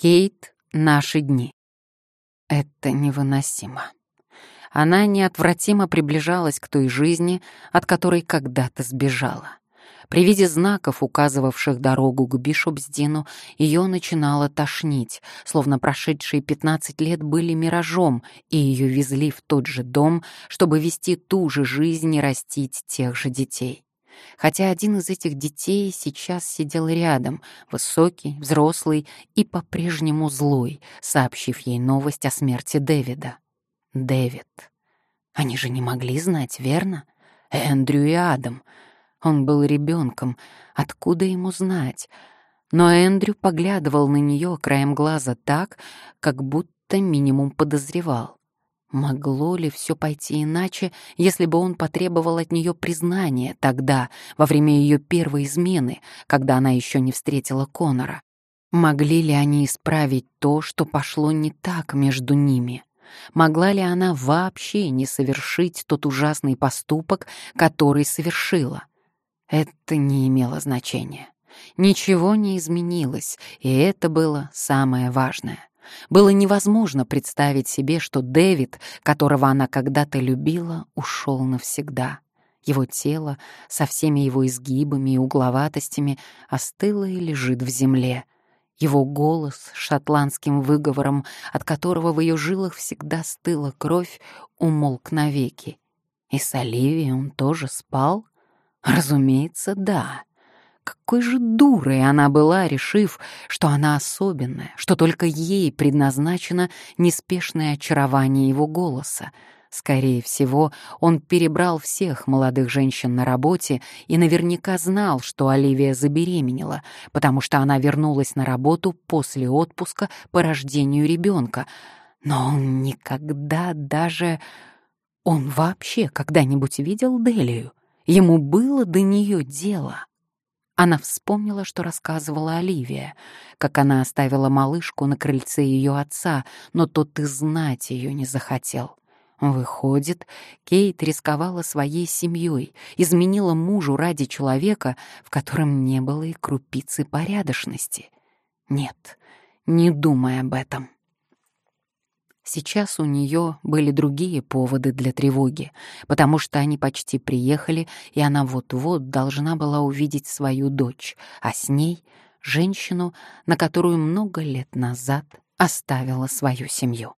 Кейт — наши дни. Это невыносимо. Она неотвратимо приближалась к той жизни, от которой когда-то сбежала. При виде знаков, указывавших дорогу к Бишопсдину, ее начинало тошнить, словно прошедшие 15 лет были миражом, и ее везли в тот же дом, чтобы вести ту же жизнь и растить тех же детей. Хотя один из этих детей сейчас сидел рядом, высокий, взрослый и по-прежнему злой, сообщив ей новость о смерти Дэвида. Дэвид. Они же не могли знать, верно? Эндрю и Адам — он был ребенком, откуда ему знать? Но Эндрю поглядывал на нее краем глаза так, как будто минимум подозревал. Могло ли все пойти иначе, если бы он потребовал от нее признания тогда, во время ее первой измены, когда она еще не встретила Конора? Могли ли они исправить то, что пошло не так между ними? Могла ли она вообще не совершить тот ужасный поступок, который совершила? Это не имело значения. Ничего не изменилось, и это было самое важное. Было невозможно представить себе, что Дэвид, которого она когда-то любила, ушел навсегда. Его тело со всеми его изгибами и угловатостями остыло и лежит в земле. Его голос с шотландским выговором, от которого в ее жилах всегда стыла кровь, умолк навеки. И с Оливией он тоже спал — Разумеется, да. Какой же дурой она была, решив, что она особенная, что только ей предназначено неспешное очарование его голоса. Скорее всего, он перебрал всех молодых женщин на работе и наверняка знал, что Оливия забеременела, потому что она вернулась на работу после отпуска по рождению ребенка. Но он никогда даже... Он вообще когда-нибудь видел Делию? Ему было до нее дело. Она вспомнила, что рассказывала Оливия, как она оставила малышку на крыльце ее отца, но тот и знать ее не захотел. Выходит, Кейт рисковала своей семьей, изменила мужу ради человека, в котором не было и крупицы порядочности. Нет, не думай об этом. Сейчас у нее были другие поводы для тревоги, потому что они почти приехали, и она вот-вот должна была увидеть свою дочь, а с ней — женщину, на которую много лет назад оставила свою семью.